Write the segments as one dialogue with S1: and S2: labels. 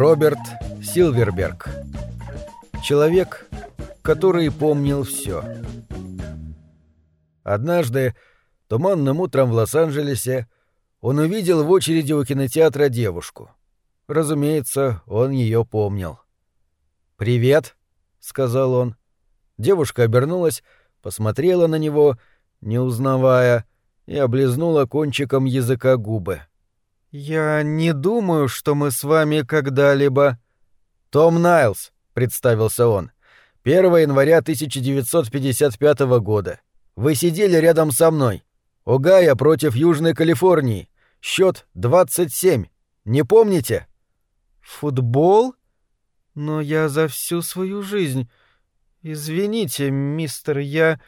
S1: Роберт Силверберг. Человек, который помнил все. Однажды, туманным утром в Лос-Анджелесе, он увидел в очереди у кинотеатра девушку. Разумеется, он ее помнил. «Привет», — сказал он. Девушка обернулась, посмотрела на него, не узнавая, и облизнула кончиком языка губы. «Я не думаю, что мы с вами когда-либо...» «Том Найлс», — представился он. «1 января 1955 года. Вы сидели рядом со мной. Огайо против Южной Калифорнии. Счет 27. Не помните?»
S2: «Футбол? Но я за всю свою жизнь... Извините, мистер, я...»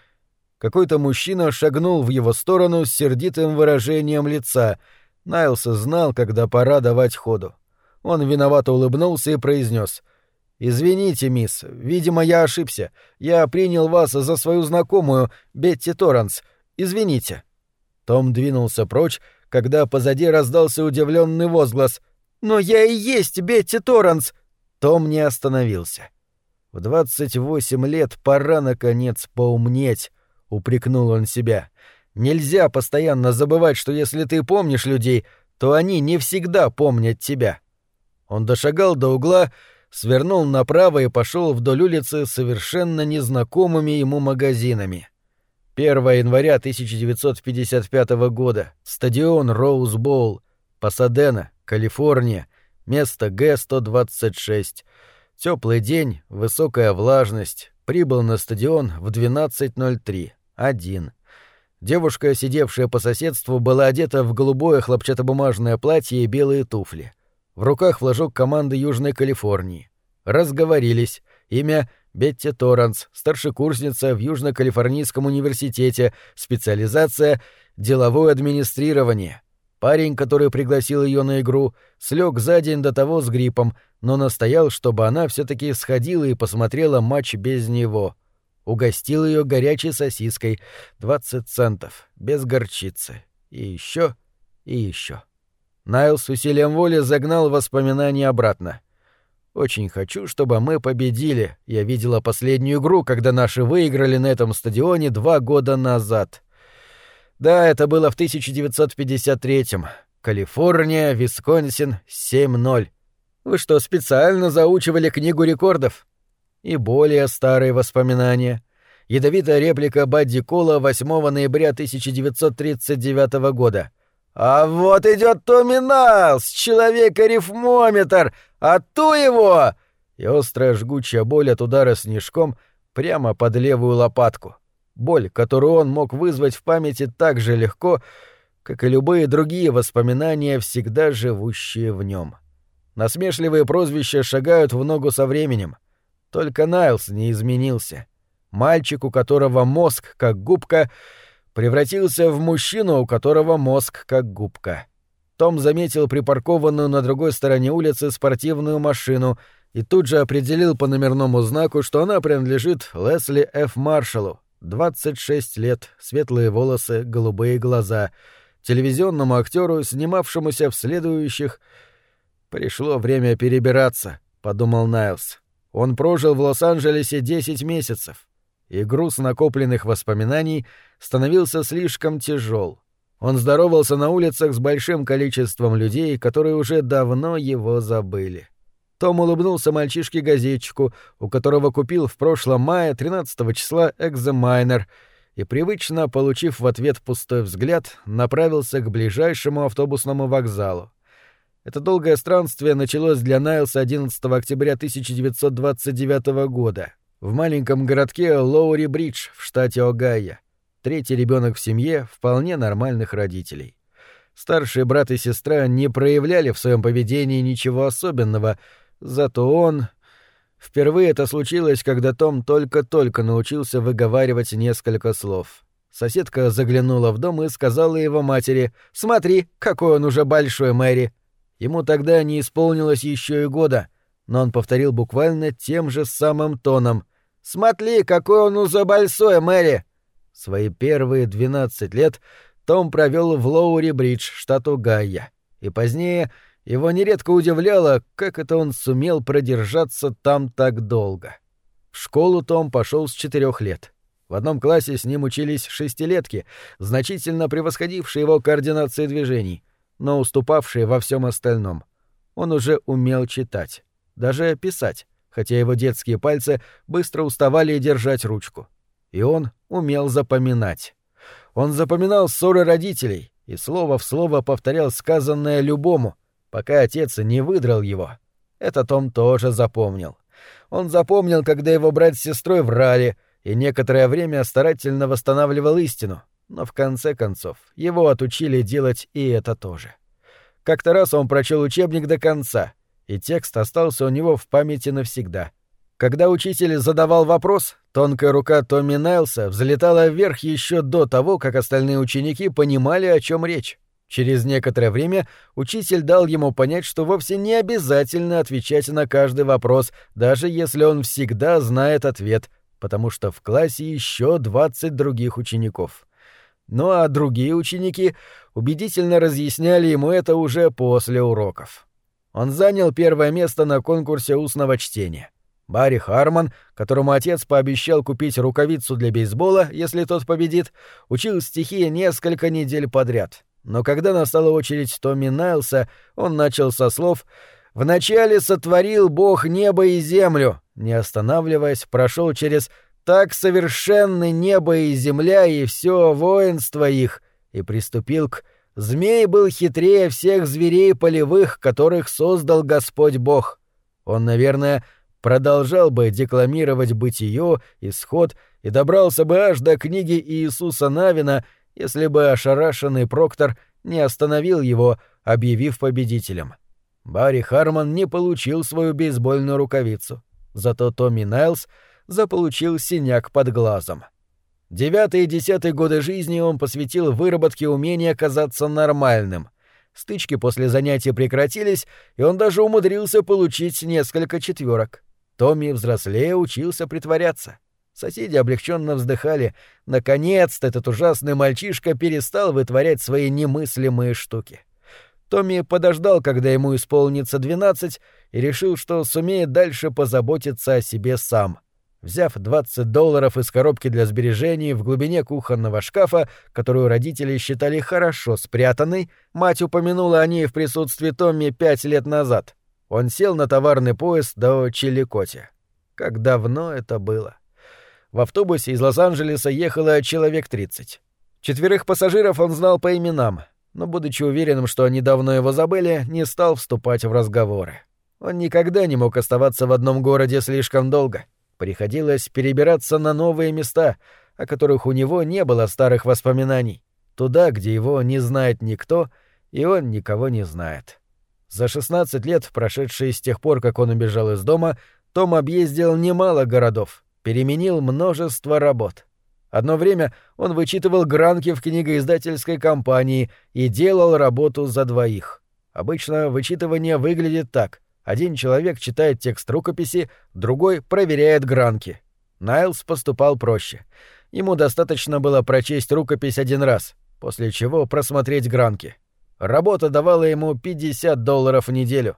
S1: Какой-то мужчина шагнул в его сторону с сердитым выражением лица — Найлс знал, когда пора давать ходу. Он виновато улыбнулся и произнес: «Извините, мисс, видимо, я ошибся. Я принял вас за свою знакомую, Бетти Торренс. Извините». Том двинулся прочь, когда позади раздался удивленный возглас. «Но я и есть Бетти Торренс!» Том не остановился. «В двадцать восемь лет пора, наконец, поумнеть», — упрекнул он себя. Нельзя постоянно забывать, что если ты помнишь людей, то они не всегда помнят тебя. Он дошагал до угла, свернул направо и пошел вдоль улицы совершенно незнакомыми ему магазинами. 1 января 1955 года. Стадион Роузбоул, Пасадена, Калифорния. Место Г-126. Теплый день, высокая влажность. Прибыл на стадион в 12.03. Один. Девушка, сидевшая по соседству, была одета в голубое хлопчатобумажное платье и белые туфли. В руках флажок команды Южной Калифорнии. Разговорились. Имя Бетти Торранс, старшекурсница в Южно-Калифорнийском университете, специализация «Деловое администрирование». Парень, который пригласил ее на игру, слег за день до того с гриппом, но настоял, чтобы она все таки сходила и посмотрела матч без него — Угостил ее горячей сосиской, 20 центов, без горчицы. И еще, и еще. Найл с усилием воли загнал воспоминания обратно. «Очень хочу, чтобы мы победили. Я видела последнюю игру, когда наши выиграли на этом стадионе два года назад. Да, это было в 1953-м. Калифорния, Висконсин, 7-0. Вы что, специально заучивали книгу рекордов?» и более старые воспоминания. Ядовитая реплика Бадди Кола 8 ноября 1939 года. «А вот идет Томми Налс, человек-арифмометр! А ту его!» И острая жгучая боль от удара снежком прямо под левую лопатку. Боль, которую он мог вызвать в памяти так же легко, как и любые другие воспоминания, всегда живущие в нем. Насмешливые прозвища шагают в ногу со временем. Только Найлс не изменился. Мальчик, у которого мозг как губка, превратился в мужчину, у которого мозг как губка. Том заметил припаркованную на другой стороне улицы спортивную машину и тут же определил по номерному знаку, что она принадлежит Лесли Ф. Маршалу, 26 лет, светлые волосы, голубые глаза, телевизионному актеру, снимавшемуся в следующих... «Пришло время перебираться», — подумал Найлс. Он прожил в Лос-Анджелесе 10 месяцев, и груз накопленных воспоминаний становился слишком тяжел. Он здоровался на улицах с большим количеством людей, которые уже давно его забыли. Том улыбнулся мальчишке-газетчику, у которого купил в прошлом мае 13 числа экзамайнер, и, привычно получив в ответ пустой взгляд, направился к ближайшему автобусному вокзалу. Это долгое странствие началось для Найлса 11 октября 1929 года в маленьком городке Лоури-Бридж в штате Огайо. Третий ребенок в семье вполне нормальных родителей. Старший брат и сестра не проявляли в своем поведении ничего особенного, зато он... Впервые это случилось, когда Том только-только научился выговаривать несколько слов. Соседка заглянула в дом и сказала его матери «Смотри, какой он уже большой, Мэри!» Ему тогда не исполнилось еще и года, но он повторил буквально тем же самым тоном. «Смотри, какой он уже большой, Мэри!» Свои первые двенадцать лет том провел в Лоури-Бридж, штату Гайя, и позднее его нередко удивляло, как это он сумел продержаться там так долго. В школу Том пошел с четырех лет. В одном классе с ним учились шестилетки, значительно превосходившие его координации движений, но уступавшие во всем остальном. Он уже умел читать, даже писать, хотя его детские пальцы быстро уставали держать ручку. И он умел запоминать. Он запоминал ссоры родителей и слово в слово повторял сказанное любому, пока отец не выдрал его. Это Том тоже запомнил. Он запомнил, когда его брат с сестрой врали, и некоторое время старательно восстанавливал истину, но в конце концов его отучили делать и это тоже. Как-то раз он прочел учебник до конца, и текст остался у него в памяти навсегда. Когда учитель задавал вопрос, тонкая рука Томми Найлса взлетала вверх еще до того, как остальные ученики понимали, о чем речь. Через некоторое время учитель дал ему понять, что вовсе не обязательно отвечать на каждый вопрос, даже если он всегда знает ответ, потому что в классе еще 20 других учеников. Ну а другие ученики убедительно разъясняли ему это уже после уроков. Он занял первое место на конкурсе устного чтения. Барри Харман, которому отец пообещал купить рукавицу для бейсбола, если тот победит, учил стихи несколько недель подряд — но когда настала очередь Томми Найлса, он начал со слов «Вначале сотворил Бог небо и землю», не останавливаясь, прошел через «Так совершенны небо и земля и все воинство их» и приступил к «Змей был хитрее всех зверей полевых, которых создал Господь Бог». Он, наверное, продолжал бы декламировать бытие, исход и добрался бы аж до книги Иисуса Навина — если бы ошарашенный Проктор не остановил его, объявив победителем. Барри Харман не получил свою бейсбольную рукавицу, зато Томми Найлс заполучил синяк под глазом. Девятый и десятый годы жизни он посвятил выработке умения казаться нормальным. Стычки после занятий прекратились, и он даже умудрился получить несколько четверок. Томми взрослее учился притворяться. Соседи облегченно вздыхали. Наконец-то этот ужасный мальчишка перестал вытворять свои немыслимые штуки. Томми подождал, когда ему исполнится двенадцать, и решил, что сумеет дальше позаботиться о себе сам. Взяв 20 долларов из коробки для сбережений в глубине кухонного шкафа, которую родители считали хорошо спрятанной, мать упомянула о ней в присутствии Томми пять лет назад. Он сел на товарный поезд до Чиликоти. Как давно это было. В автобусе из Лос-Анджелеса ехало человек 30. Четверых пассажиров он знал по именам, но, будучи уверенным, что они давно его забыли, не стал вступать в разговоры. Он никогда не мог оставаться в одном городе слишком долго. Приходилось перебираться на новые места, о которых у него не было старых воспоминаний. Туда, где его не знает никто, и он никого не знает. За 16 лет, прошедшие с тех пор, как он убежал из дома, том объездил немало городов, переменил множество работ. Одно время он вычитывал гранки в книгоиздательской компании и делал работу за двоих. Обычно вычитывание выглядит так. Один человек читает текст рукописи, другой проверяет гранки. Найлс поступал проще. Ему достаточно было прочесть рукопись один раз, после чего просмотреть гранки. Работа давала ему 50 долларов в неделю,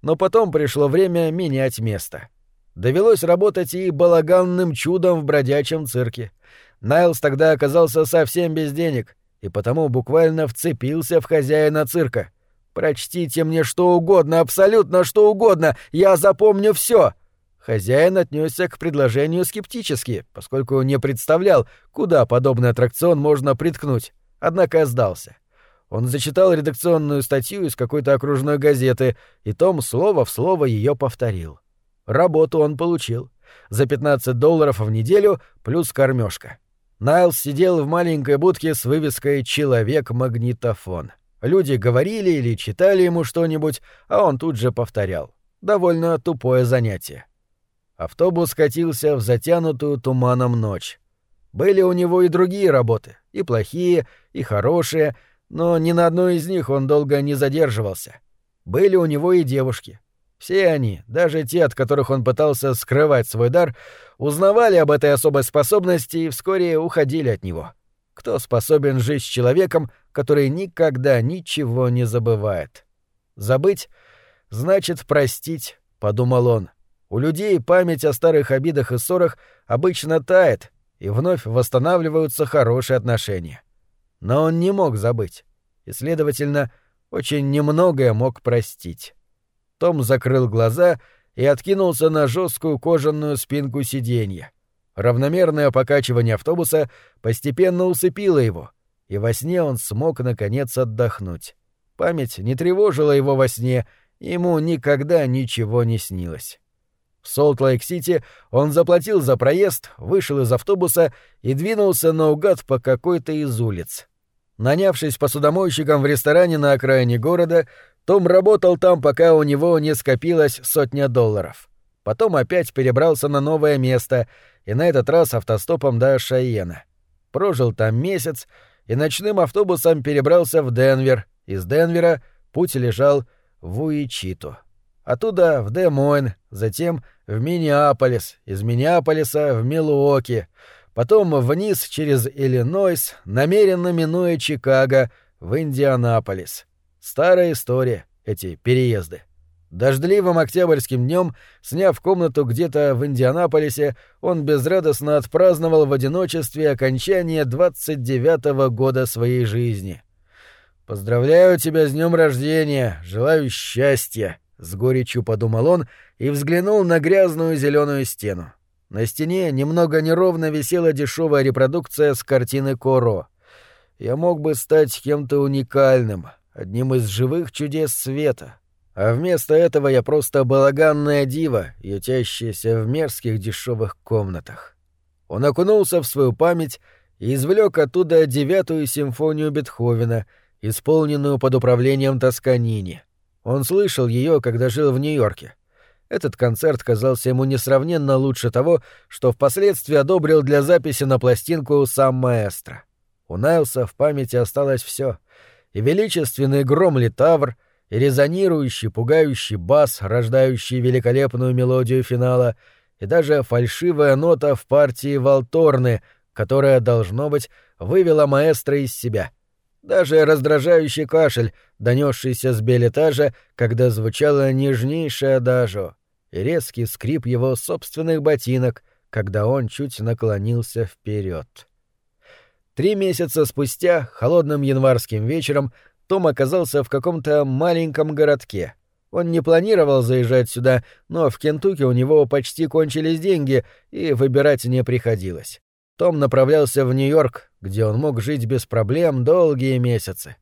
S1: но потом пришло время менять место. Довелось работать и балаганным чудом в бродячем цирке. Найлс тогда оказался совсем без денег, и потому буквально вцепился в хозяина цирка. «Прочтите мне что угодно, абсолютно что угодно, я запомню все. Хозяин отнесся к предложению скептически, поскольку не представлял, куда подобный аттракцион можно приткнуть, однако сдался. Он зачитал редакционную статью из какой-то окружной газеты, и Том слово в слово ее повторил. Работу он получил. За 15 долларов в неделю плюс кормежка. Найлс сидел в маленькой будке с вывеской «Человек-магнитофон». Люди говорили или читали ему что-нибудь, а он тут же повторял. Довольно тупое занятие. Автобус катился в затянутую туманом ночь. Были у него и другие работы, и плохие, и хорошие, но ни на одной из них он долго не задерживался. Были у него и девушки. Все они, даже те, от которых он пытался скрывать свой дар, узнавали об этой особой способности и вскоре уходили от него. Кто способен жить с человеком, который никогда ничего не забывает? Забыть — значит простить, — подумал он. У людей память о старых обидах и ссорах обычно тает, и вновь восстанавливаются хорошие отношения. Но он не мог забыть, и, следовательно, очень немногое мог простить. Том закрыл глаза и откинулся на жесткую кожаную спинку сиденья. Равномерное покачивание автобуса постепенно усыпило его, и во сне он смог, наконец, отдохнуть. Память не тревожила его во сне, ему никогда ничего не снилось. В Солт-Лейк-Сити он заплатил за проезд, вышел из автобуса и двинулся наугад по какой-то из улиц. Нанявшись посудомойщиком в ресторане на окраине города, том работал там, пока у него не скопилось сотня долларов. Потом опять перебрался на новое место, и на этот раз автостопом до Шайена. Прожил там месяц и ночным автобусом перебрался в Денвер. Из Денвера путь лежал в Уичиту. Оттуда в Де-Мойн, затем в Миннеаполис, из Миннеаполиса в Милуоки, потом вниз через Иллинойс, намеренно минуя Чикаго, в Индианаполис. Старая история, эти переезды. Дождливым октябрьским днем, сняв комнату где-то в Индианаполисе, он безрадостно отпраздновал в одиночестве окончание 29-го года своей жизни. «Поздравляю тебя с днем рождения, желаю счастья», — с горечью подумал он и взглянул на грязную зеленую стену. На стене немного неровно висела дешевая репродукция с картины Коро. «Я мог бы стать кем-то уникальным, одним из живых чудес света. А вместо этого я просто балаганная дива, ютящаяся в мерзких дешевых комнатах. Он окунулся в свою память и извлек оттуда девятую симфонию Бетховена, исполненную под управлением Тосканини. Он слышал ее, когда жил в Нью-Йорке. Этот концерт казался ему несравненно лучше того, что впоследствии одобрил для записи на пластинку сам маэстро. У Найлса в памяти осталось все: и величественный гром Литавр, и резонирующий, пугающий бас, рождающий великолепную мелодию финала, и даже фальшивая нота в партии Волторны, которая, должно быть, вывела маэстро из себя. Даже раздражающий кашель, донесшийся с белетажа, когда звучало нежнейшее дажо, и резкий скрип его собственных ботинок, когда он чуть наклонился вперед. Три месяца спустя, холодным январским вечером, Том оказался в каком-то маленьком городке. Он не планировал заезжать сюда, но в Кентукки у него почти кончились деньги, и выбирать не приходилось. Том направлялся в Нью-Йорк, где он мог жить без проблем долгие месяцы.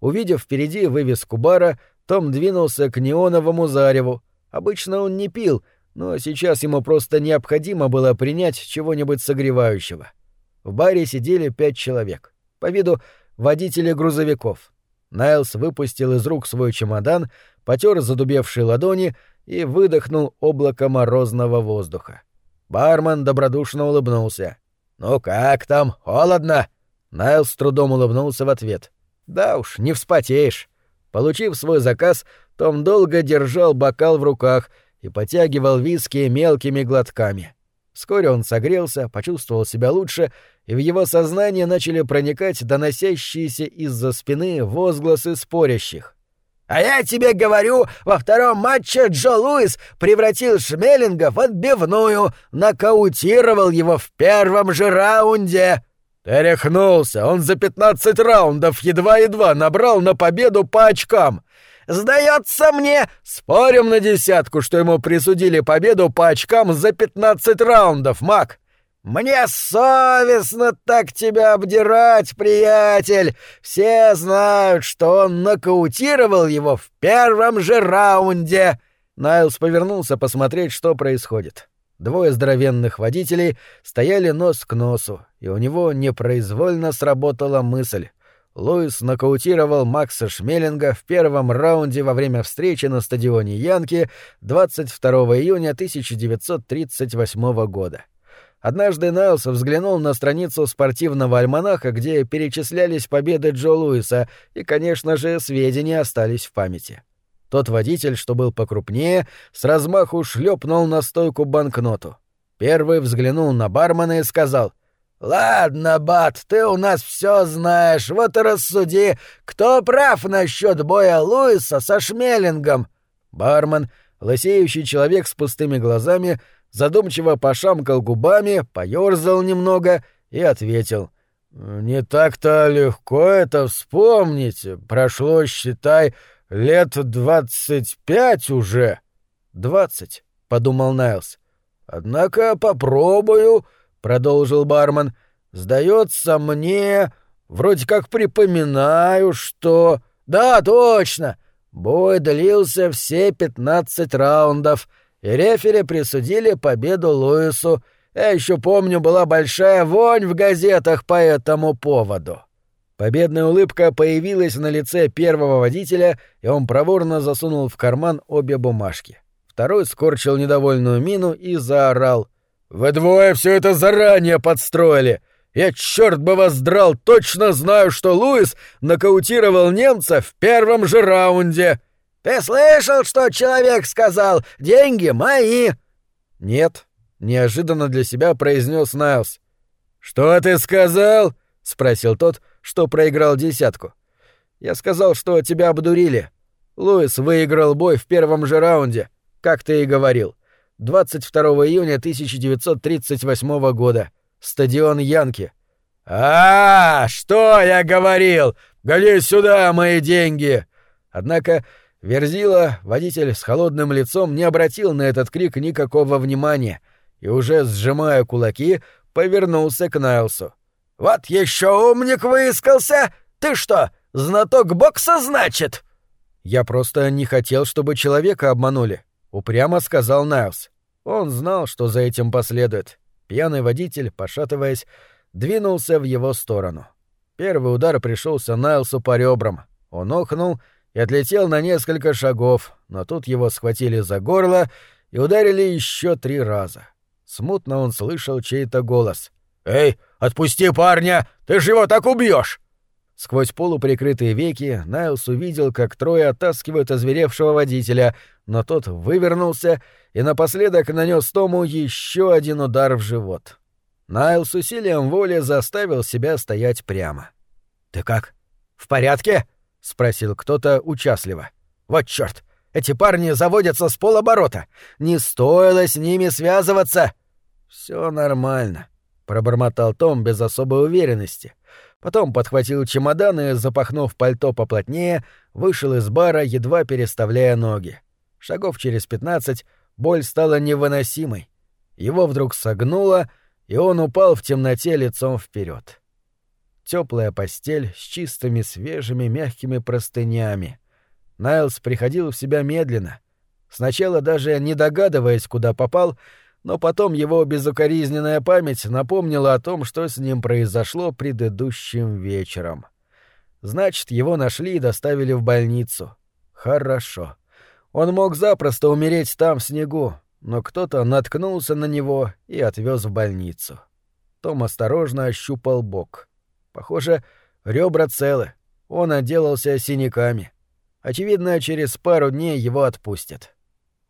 S1: Увидев впереди вывеску бара, том двинулся к неоновому зареву. Обычно он не пил, но сейчас ему просто необходимо было принять чего-нибудь согревающего. — в баре сидели пять человек. По виду водители грузовиков. Найлс выпустил из рук свой чемодан, потер задубевшие ладони и выдохнул облако морозного воздуха. Бармен добродушно улыбнулся. «Ну как там, холодно?» Найлс с трудом улыбнулся в ответ. «Да уж, не вспотеешь». Получив свой заказ, Том долго держал бокал в руках и потягивал виски мелкими глотками. Вскоре он согрелся, почувствовал себя лучше, и в его сознание начали проникать доносящиеся из-за спины возгласы спорящих. «А я тебе говорю, во втором матче Джо Луис превратил Шмеллинга в отбивную, нокаутировал его в первом же раунде!» «Ты рехнулся, он за пятнадцать раундов едва-едва набрал на победу по очкам!» Сдается мне, спорим на десятку, что ему присудили победу по очкам за пятнадцать раундов, Мак. Мне совестно так тебя обдирать, приятель. Все знают, что он нокаутировал его в первом же раунде. Найлс повернулся посмотреть, что происходит. Двое здоровенных водителей стояли нос к носу, и у него непроизвольно сработала мысль. Луис нокаутировал Макса Шмеллинга в первом раунде во время встречи на стадионе Янки 22 июня 1938 года. Однажды Найлс взглянул на страницу спортивного альманаха, где перечислялись победы Джо Луиса, и, конечно же, сведения остались в памяти. Тот водитель, что был покрупнее, с размаху шлепнул на стойку банкноту. Первый взглянул на бармена и сказал «Ладно, Бат, ты у нас все знаешь, вот и рассуди, кто прав насчет боя Луиса со Шмелингом». Бармен, лысеющий человек с пустыми глазами, задумчиво пошамкал губами, поёрзал немного и ответил «Не так-то легко это вспомнить, прошло, считай, Лет двадцать пять уже. Двадцать, подумал Найлс. Однако попробую, продолжил бармен. Сдается мне, вроде как припоминаю, что... Да, точно. Бой длился все пятнадцать раундов, и рефери присудили победу Луису. Я еще помню, была большая вонь в газетах по этому поводу. Победная улыбка появилась на лице первого водителя, и он проворно засунул в карман обе бумажки. Второй скорчил недовольную мину и заорал. «Вы двое все это заранее подстроили! Я, черт бы вас драл, точно знаю, что Луис нокаутировал немца в первом же раунде!» «Ты слышал, что человек сказал? Деньги мои!» «Нет», — неожиданно для себя произнес Найлс.
S2: «Что ты сказал?»
S1: — спросил тот, — что проиграл десятку. Я сказал, что тебя обдурили. Луис выиграл бой в первом же раунде, как ты и говорил. 22 июня 1938 года. Стадион Янки.
S2: А, -а, а, что я говорил? Гони сюда мои деньги.
S1: Однако Верзила, водитель с холодным лицом, не обратил на этот крик никакого внимания и уже сжимая кулаки, повернулся к Найлсу.
S2: «Вот еще умник выискался! Ты что, знаток бокса, значит?»
S1: «Я просто не хотел, чтобы человека обманули», — упрямо сказал Найлс. Он знал, что за этим последует. Пьяный водитель, пошатываясь, двинулся в его сторону. Первый удар пришелся Найлсу по ребрам. Он охнул и отлетел на несколько шагов, но тут его схватили за горло и ударили еще три раза. Смутно он слышал чей-то голос.
S2: «Эй, отпусти парня! Ты же его так убьешь!»
S1: Сквозь полуприкрытые веки Найлс увидел, как трое оттаскивают озверевшего водителя, но тот вывернулся и напоследок нанес Тому еще один удар в живот. Найл с усилием воли заставил себя стоять прямо.
S2: «Ты как? В порядке?» — спросил кто-то участливо. «Вот чёрт! Эти парни заводятся с полоборота! Не стоило с ними связываться!»
S1: «Все нормально пробормотал Том без особой уверенности. Потом подхватил чемодан и, запахнув пальто поплотнее, вышел из бара, едва переставляя ноги. Шагов через пятнадцать боль стала невыносимой. Его вдруг согнуло, и он упал в темноте лицом вперед. Теплая постель с чистыми, свежими, мягкими простынями. Найлс приходил в себя медленно, сначала даже не догадываясь, куда попал, но потом его безукоризненная память напомнила о том, что с ним произошло предыдущим вечером. Значит, его нашли и доставили в больницу. Хорошо. Он мог запросто умереть там в снегу, но кто-то наткнулся на него и отвез в больницу. Том осторожно ощупал бок. Похоже, ребра целы. Он отделался синяками. Очевидно, через пару дней его отпустят.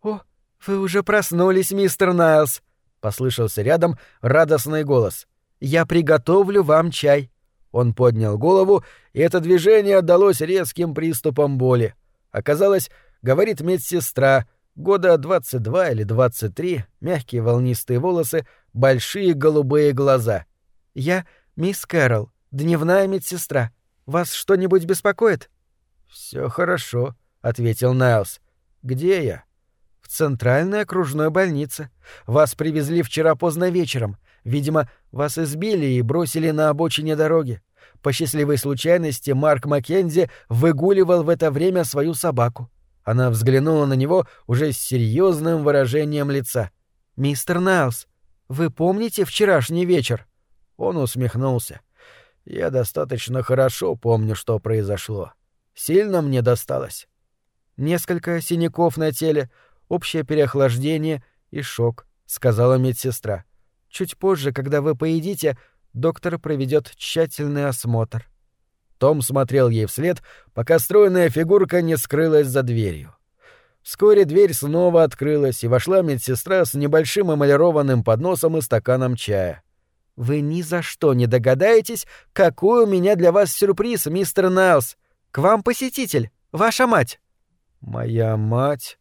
S2: «О, «Вы уже проснулись, мистер Найлз!» — послышался рядом радостный голос. «Я приготовлю вам чай».
S1: Он поднял голову, и это движение отдалось резким приступом боли. Оказалось, говорит медсестра, года 22 или 23, мягкие волнистые волосы, большие голубые глаза.
S2: «Я мисс Кэрол, дневная медсестра. Вас что-нибудь беспокоит?»
S1: Все хорошо», — ответил Найлз. «Где я?»
S2: Центральной окружной больнице. Вас привезли вчера поздно вечером. Видимо, вас избили и бросили на обочине дороги. По счастливой случайности Марк Маккензи выгуливал в это время свою собаку. Она взглянула на него уже с серьезным выражением лица. «Мистер Найлс, вы помните вчерашний вечер?»
S1: Он усмехнулся. «Я достаточно хорошо помню, что произошло. Сильно мне досталось?»
S2: «Несколько синяков на теле, общее переохлаждение и шок», — сказала медсестра. «Чуть позже, когда вы поедите, доктор проведет тщательный осмотр».
S1: Том смотрел ей вслед, пока стройная фигурка не скрылась за дверью. Вскоре дверь снова открылась, и вошла медсестра с небольшим эмалированным подносом и стаканом чая.
S2: «Вы ни за что не догадаетесь, какой у меня для вас сюрприз, мистер Найлс. К вам посетитель, ваша мать».
S1: «Моя мать?»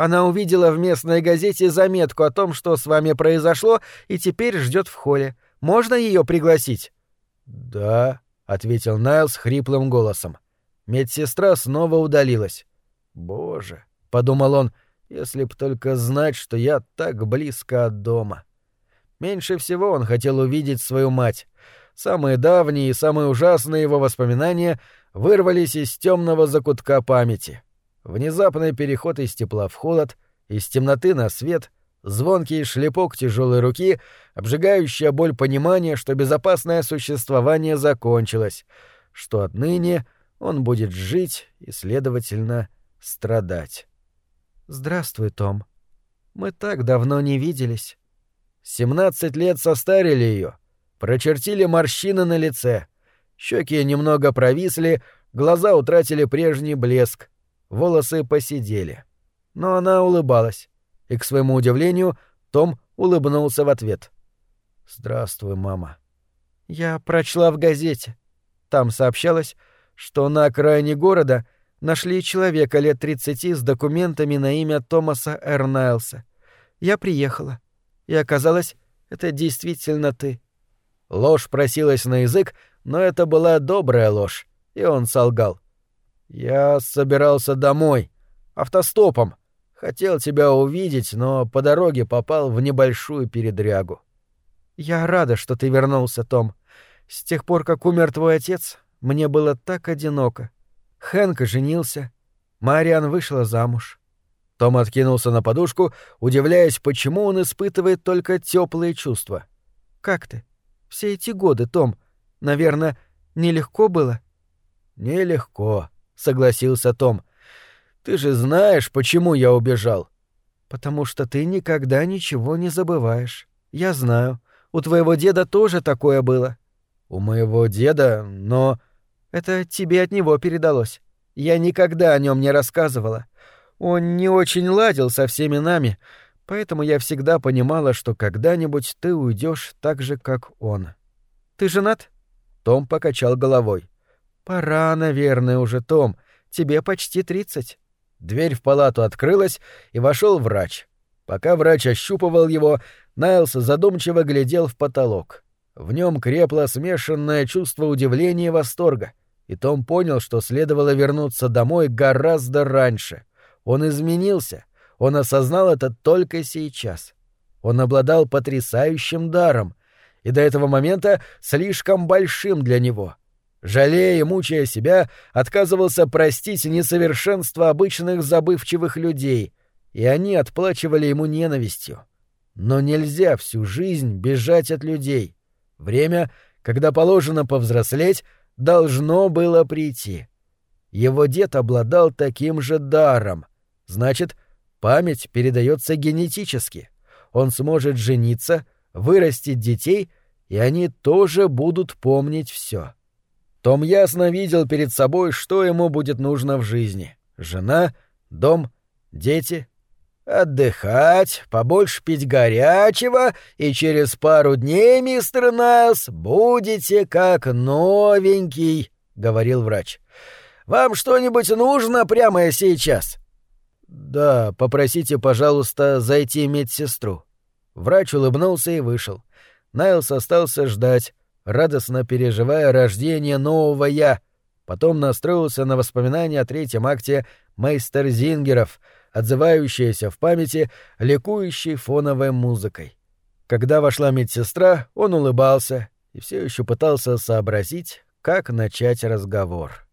S2: Она увидела в местной газете заметку о том, что с вами произошло, и теперь ждет в холле. Можно ее пригласить?
S1: Да, ответил Найлс хриплым голосом. Медсестра снова удалилась. Боже, подумал он, если б только знать, что я так близко от дома. Меньше всего он хотел увидеть свою мать. Самые давние и самые ужасные его воспоминания вырвались из темного закутка памяти. Внезапный переход из тепла в холод, из темноты на свет, звонкий шлепок тяжелой руки, обжигающая боль понимания, что безопасное существование закончилось, что отныне он будет жить и, следовательно, страдать.
S2: «Здравствуй, Том. Мы так давно не виделись».
S1: Семнадцать лет состарили ее, прочертили морщины на лице, щеки немного провисли, глаза утратили прежний блеск, волосы посидели. Но она улыбалась, и, к своему удивлению, Том улыбнулся в ответ. «Здравствуй, мама».
S2: «Я прочла в газете. Там сообщалось, что на окраине города нашли человека лет тридцати с документами на имя Томаса Эрнайлса. Я приехала, и оказалось, это действительно ты».
S1: Ложь просилась на язык, но это была добрая ложь, и он солгал. «Я собирался домой. Автостопом. Хотел тебя увидеть, но по дороге попал в небольшую передрягу».
S2: «Я рада, что ты вернулся, Том. С тех пор, как умер твой отец, мне было так одиноко. Хэнк женился. Мариан вышла замуж».
S1: Том откинулся на подушку, удивляясь, почему он испытывает только теплые чувства.
S2: «Как ты? Все эти годы, Том. Наверное, нелегко было?»
S1: «Нелегко», согласился Том. Ты же знаешь, почему я убежал.
S2: Потому что ты никогда ничего не забываешь. Я знаю. У твоего деда тоже такое было.
S1: У моего деда, но
S2: это тебе от него передалось. Я никогда о нем не рассказывала. Он не очень ладил со всеми нами, поэтому я всегда понимала, что когда-нибудь ты уйдешь так же, как он. Ты женат?
S1: Том покачал головой.
S2: Пора, наверное, уже, Том. Тебе почти тридцать.
S1: Дверь в палату открылась, и вошел врач. Пока врач ощупывал его, Найлс задумчиво глядел в потолок. В нем крепло смешанное чувство удивления и восторга, и Том понял, что следовало вернуться домой гораздо раньше. Он изменился, он осознал это только сейчас. Он обладал потрясающим даром, и до этого момента слишком большим для него — Жалея и мучая себя, отказывался простить несовершенство обычных забывчивых людей, и они отплачивали ему ненавистью. Но нельзя всю жизнь бежать от людей. Время, когда положено повзрослеть, должно было прийти. Его дед обладал таким же даром. Значит, память передается генетически. Он сможет жениться, вырастить детей, и они тоже будут помнить все. Том ясно видел перед собой, что ему будет нужно в жизни. Жена, дом, дети. Отдыхать, побольше пить горячего, и через пару дней, мистер Найлс, будете как новенький, — говорил врач. Вам что-нибудь нужно прямо сейчас? Да, попросите, пожалуйста, зайти медсестру. Врач улыбнулся и вышел. Найлс остался ждать, радостно переживая рождение нового «я», потом настроился на воспоминания о третьем акте «Мейстерзингеров», отзывающиеся в памяти ликующей фоновой музыкой. Когда вошла медсестра, он улыбался и все еще пытался сообразить, как начать разговор.